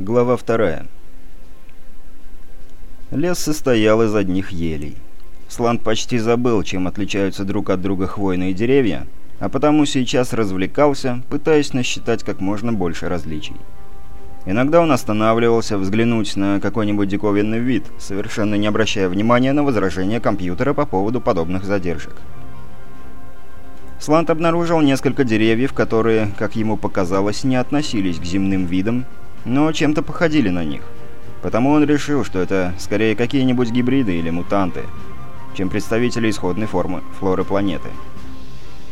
Глава вторая. Лес состоял из одних елей. Сланд почти забыл, чем отличаются друг от друга хвойные деревья, а потому сейчас развлекался, пытаясь насчитать как можно больше различий. Иногда он останавливался взглянуть на какой-нибудь диковинный вид, совершенно не обращая внимания на возражения компьютера по поводу подобных задержек. Сланд обнаружил несколько деревьев, которые, как ему показалось, не относились к земным видам, но чем-то походили на них. Потому он решил, что это скорее какие-нибудь гибриды или мутанты, чем представители исходной формы флоры планеты.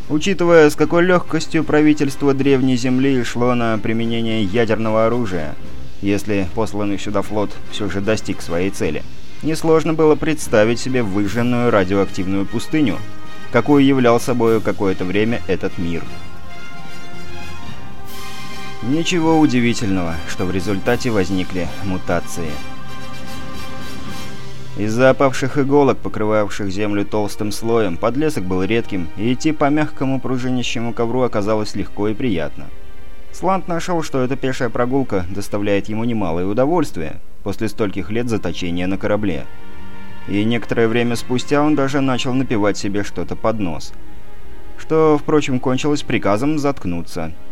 Учитывая, с какой легкостью правительство Древней Земли шло на применение ядерного оружия, если посланный сюда флот все же достиг своей цели, несложно было представить себе выжженную радиоактивную пустыню, какую являл собою какое-то время этот мир. Ничего удивительного, что в результате возникли мутации. Из-за опавших иголок, покрывавших землю толстым слоем, подлесок был редким, и идти по мягкому пружинящему ковру оказалось легко и приятно. Слант нашел, что эта пешая прогулка доставляет ему немалое удовольствие после стольких лет заточения на корабле. И некоторое время спустя он даже начал напевать себе что-то под нос. Что, впрочем, кончилось приказом заткнуться –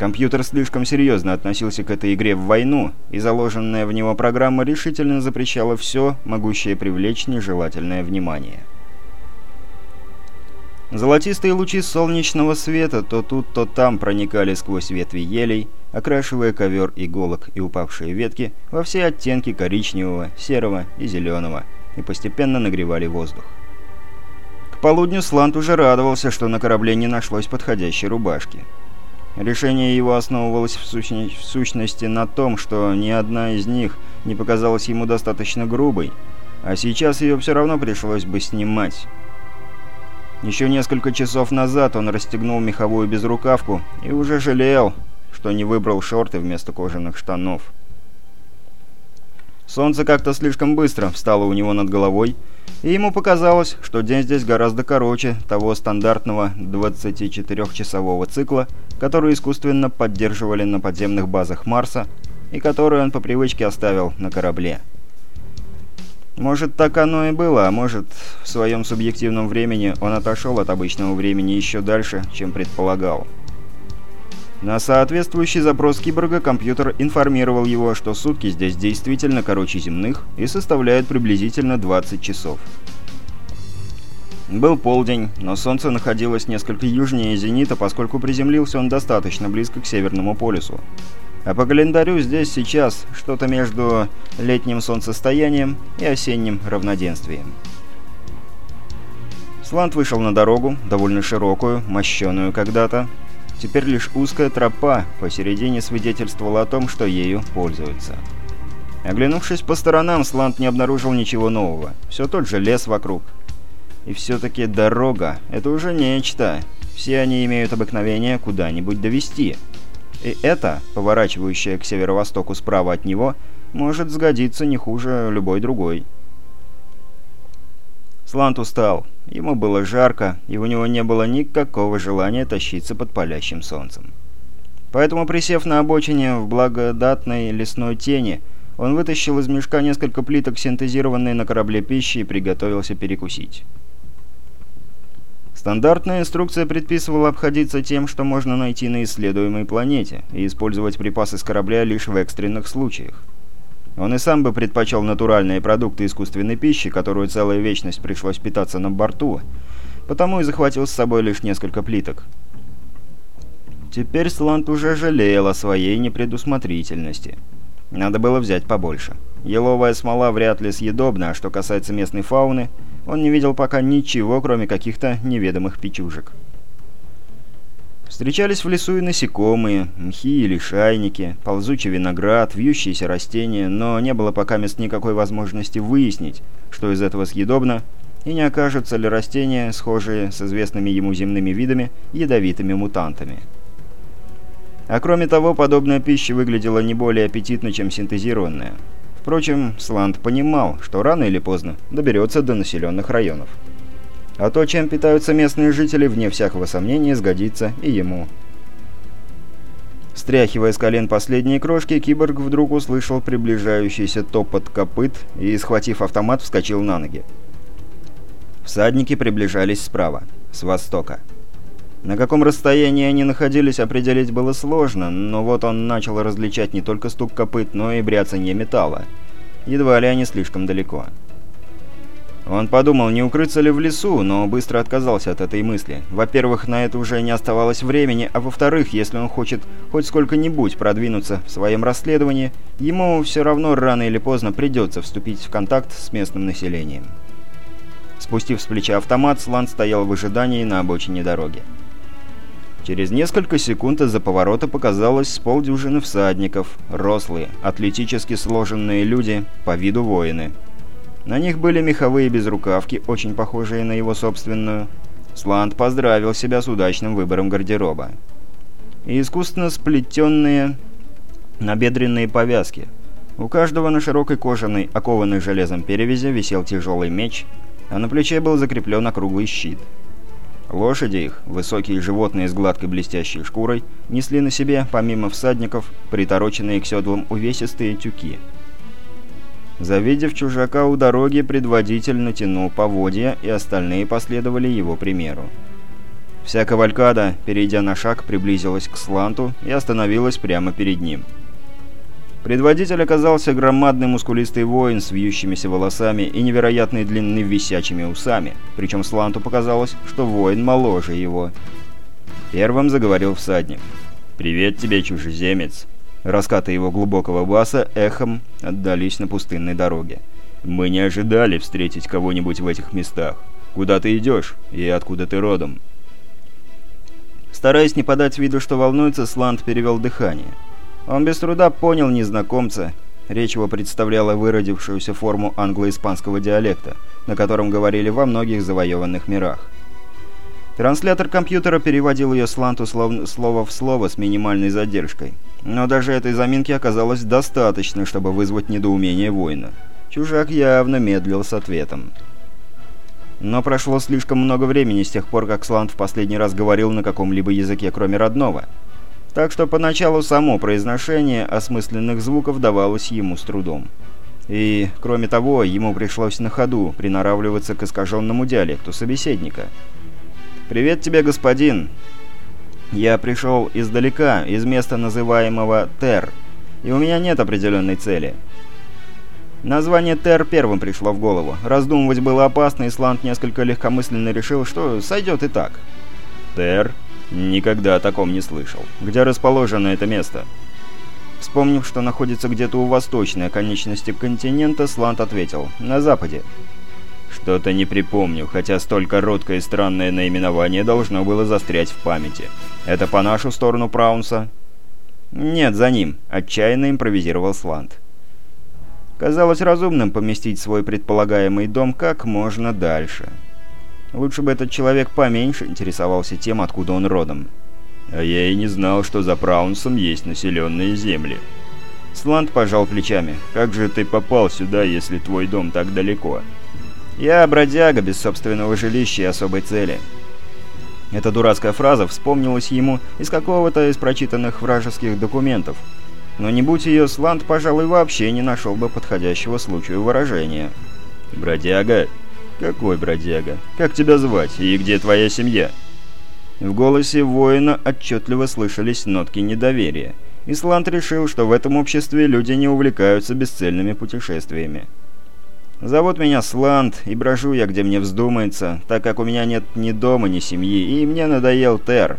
Компьютер слишком серьезно относился к этой игре в войну, и заложенная в него программа решительно запрещала все, могущее привлечь нежелательное внимание. Золотистые лучи солнечного света то тут, то там проникали сквозь ветви елей, окрашивая ковер иголок и упавшие ветки во все оттенки коричневого, серого и зеленого, и постепенно нагревали воздух. К полудню Слант уже радовался, что на корабле не нашлось подходящей рубашки. Решение его основывалось в, сущ... в сущности на том, что ни одна из них не показалась ему достаточно грубой, а сейчас ее все равно пришлось бы снимать. Еще несколько часов назад он расстегнул меховую безрукавку и уже жалел, что не выбрал шорты вместо кожаных штанов. Солнце как-то слишком быстро встало у него над головой, и ему показалось, что день здесь гораздо короче того стандартного 24-часового цикла, который искусственно поддерживали на подземных базах Марса и который он по привычке оставил на корабле. Может, так оно и было, а может, в своем субъективном времени он отошел от обычного времени еще дальше, чем предполагал. На соответствующий запрос киборга компьютер информировал его, что сутки здесь действительно короче земных и составляют приблизительно 20 часов. Был полдень, но солнце находилось несколько южнее зенита, поскольку приземлился он достаточно близко к Северному полюсу. А по календарю здесь сейчас что-то между летним солнцестоянием и осенним равноденствием. Сланд вышел на дорогу, довольно широкую, мощеную когда-то, Теперь лишь узкая тропа посередине свидетельствовала о том, что ею пользуются. Оглянувшись по сторонам, Сланд не обнаружил ничего нового. Все тот же лес вокруг. И все-таки дорога — это уже нечто. Все они имеют обыкновение куда-нибудь довести. И это, поворачивающая к северо-востоку справа от него, может сгодиться не хуже любой другой. Слант устал. Ему было жарко, и у него не было никакого желания тащиться под палящим солнцем. Поэтому, присев на обочине в благодатной лесной тени, он вытащил из мешка несколько плиток синтезированной на корабле пищи и приготовился перекусить. Стандартная инструкция предписывала обходиться тем, что можно найти на исследуемой планете, и использовать припасы с корабля лишь в экстренных случаях. Он и сам бы предпочел натуральные продукты искусственной пищи, которую целую вечность пришлось питаться на борту, потому и захватил с собой лишь несколько плиток. Теперь Слант уже жалел о своей непредусмотрительности. Надо было взять побольше. Еловая смола вряд ли съедобна, а что касается местной фауны, он не видел пока ничего, кроме каких-то неведомых печужек. Встречались в лесу и насекомые, мхи или шайники, ползучий виноград, вьющиеся растения, но не было пока мест никакой возможности выяснить, что из этого съедобно, и не окажутся ли растения, схожие с известными ему земными видами, ядовитыми мутантами. А кроме того, подобная пища выглядела не более аппетитно, чем синтезированная. Впрочем, Сланд понимал, что рано или поздно доберется до населенных районов. А то, чем питаются местные жители, вне всякого сомнения, сгодится и ему. Стряхивая с колен последние крошки, киборг вдруг услышал приближающийся топот копыт и, схватив автомат, вскочил на ноги. Всадники приближались справа, с востока. На каком расстоянии они находились, определить было сложно, но вот он начал различать не только стук копыт, но и бряцанье металла. Едва ли они слишком далеко. Он подумал, не укрыться ли в лесу, но быстро отказался от этой мысли. Во-первых, на это уже не оставалось времени, а во-вторых, если он хочет хоть сколько-нибудь продвинуться в своем расследовании, ему все равно рано или поздно придется вступить в контакт с местным населением. Спустив с плеча автомат, Слан стоял в ожидании на обочине дороги. Через несколько секунд из-за поворота показалось с полдюжины всадников, рослые, атлетически сложенные люди, по виду воины. На них были меховые безрукавки, очень похожие на его собственную. Сланд поздравил себя с удачным выбором гардероба. И искусственно сплетенные набедренные повязки. У каждого на широкой кожаной, окованной железом перевязи висел тяжелый меч, а на плече был закреплен округлый щит. Лошади их, высокие животные с гладкой блестящей шкурой, несли на себе, помимо всадников, притороченные к седлам увесистые тюки – Завидев чужака у дороги, предводитель натянул поводья, и остальные последовали его примеру. Вся кавалькада, перейдя на шаг, приблизилась к Сланту и остановилась прямо перед ним. Предводитель оказался громадный мускулистый воин с вьющимися волосами и невероятной длины висячими усами, причем Сланту показалось, что воин моложе его. Первым заговорил всадник. «Привет тебе, чужеземец!» Раскаты его глубокого баса эхом отдались на пустынной дороге. «Мы не ожидали встретить кого-нибудь в этих местах. Куда ты идешь и откуда ты родом?» Стараясь не подать виду, что волнуется, Сланд перевел дыхание. Он без труда понял незнакомца. Речь его представляла выродившуюся форму англо-испанского диалекта, на котором говорили во многих завоеванных мирах. Транслятор компьютера переводил ее сланту слово в слово с минимальной задержкой. Но даже этой заминки оказалось достаточно, чтобы вызвать недоумение воина. Чужак явно медлил с ответом. Но прошло слишком много времени с тех пор, как Слант в последний раз говорил на каком-либо языке, кроме родного. Так что поначалу само произношение осмысленных звуков давалось ему с трудом. И, кроме того, ему пришлось на ходу приноравливаться к искаженному диалекту собеседника – «Привет тебе, господин!» «Я пришел издалека, из места, называемого Тер, и у меня нет определенной цели». Название Тер первым пришло в голову. Раздумывать было опасно, и Слант несколько легкомысленно решил, что сойдет и так. «Тер? Никогда о таком не слышал. Где расположено это место?» Вспомнив, что находится где-то у восточной оконечности континента, Слант ответил «На западе». Что-то не припомню, хотя столь короткое и странное наименование должно было застрять в памяти. Это по нашу сторону Праунса? Нет, за ним. Отчаянно импровизировал Сланд. Казалось разумным поместить свой предполагаемый дом как можно дальше. Лучше бы этот человек поменьше интересовался тем, откуда он родом. А я и не знал, что за Праунсом есть населенные земли. Сланд пожал плечами. «Как же ты попал сюда, если твой дом так далеко?» Я бродяга без собственного жилища и особой цели. Эта дурацкая фраза вспомнилась ему из какого-то из прочитанных вражеских документов. Но не будь ее, Сланд, пожалуй, вообще не нашел бы подходящего случаю выражения. «Бродяга? Какой бродяга? Как тебя звать? И где твоя семья?» В голосе воина отчетливо слышались нотки недоверия. Исланд решил, что в этом обществе люди не увлекаются бесцельными путешествиями. Зовут меня Сланд, и брожу я, где мне вздумается, так как у меня нет ни дома, ни семьи, и мне надоел Тер.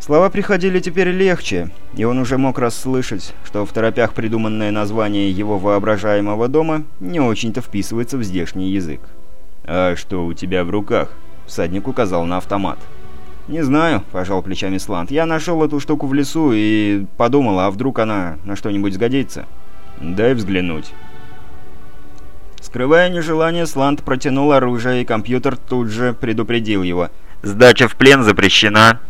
Слова приходили теперь легче, и он уже мог расслышать, что в торопях придуманное название его воображаемого дома не очень-то вписывается в здешний язык. «А что у тебя в руках?» — всадник указал на автомат. «Не знаю», — пожал плечами Сланд. «Я нашел эту штуку в лесу и подумал, а вдруг она на что-нибудь сгодится?» «Дай взглянуть». Скрывая нежелание, Сланд протянул оружие, и компьютер тут же предупредил его. «Сдача в плен запрещена!»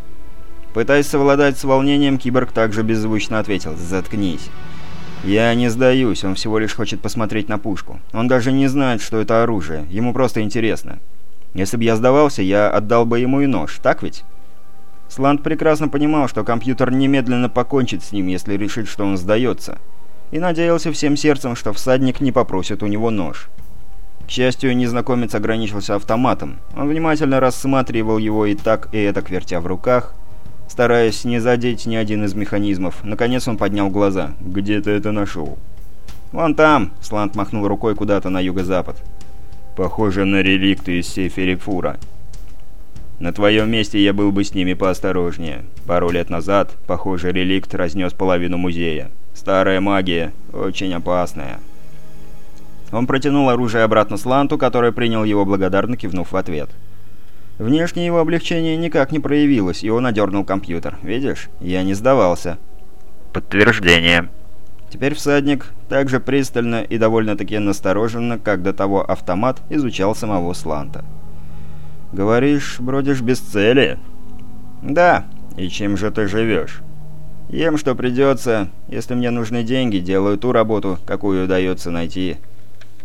Пытаясь совладать с волнением, киборг также беззвучно ответил «Заткнись». «Я не сдаюсь, он всего лишь хочет посмотреть на пушку. Он даже не знает, что это оружие, ему просто интересно. Если бы я сдавался, я отдал бы ему и нож, так ведь?» Сланд прекрасно понимал, что компьютер немедленно покончит с ним, если решит, что он сдается, и надеялся всем сердцем, что всадник не попросит у него нож. К счастью, незнакомец ограничился автоматом. Он внимательно рассматривал его и так, и это вертя в руках, стараясь не задеть ни один из механизмов. Наконец он поднял глаза. «Где ты это нашел?» «Вон там!» — Сланд махнул рукой куда-то на юго-запад. «Похоже на реликты из сейферифура. На твоем месте я был бы с ними поосторожнее. Пару лет назад, похоже, реликт разнес половину музея. Старая магия, очень опасная». Он протянул оружие обратно Сланту, который принял его благодарно, кивнув в ответ. Внешне его облегчение никак не проявилось, и он одернул компьютер. «Видишь, я не сдавался». «Подтверждение». Теперь всадник также пристально и довольно-таки настороженно, как до того автомат, изучал самого Сланта. «Говоришь, бродишь без цели?» «Да. И чем же ты живешь?» «Ем, что придется. Если мне нужны деньги, делаю ту работу, какую удается найти».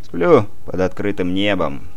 Сплю под открытым небом.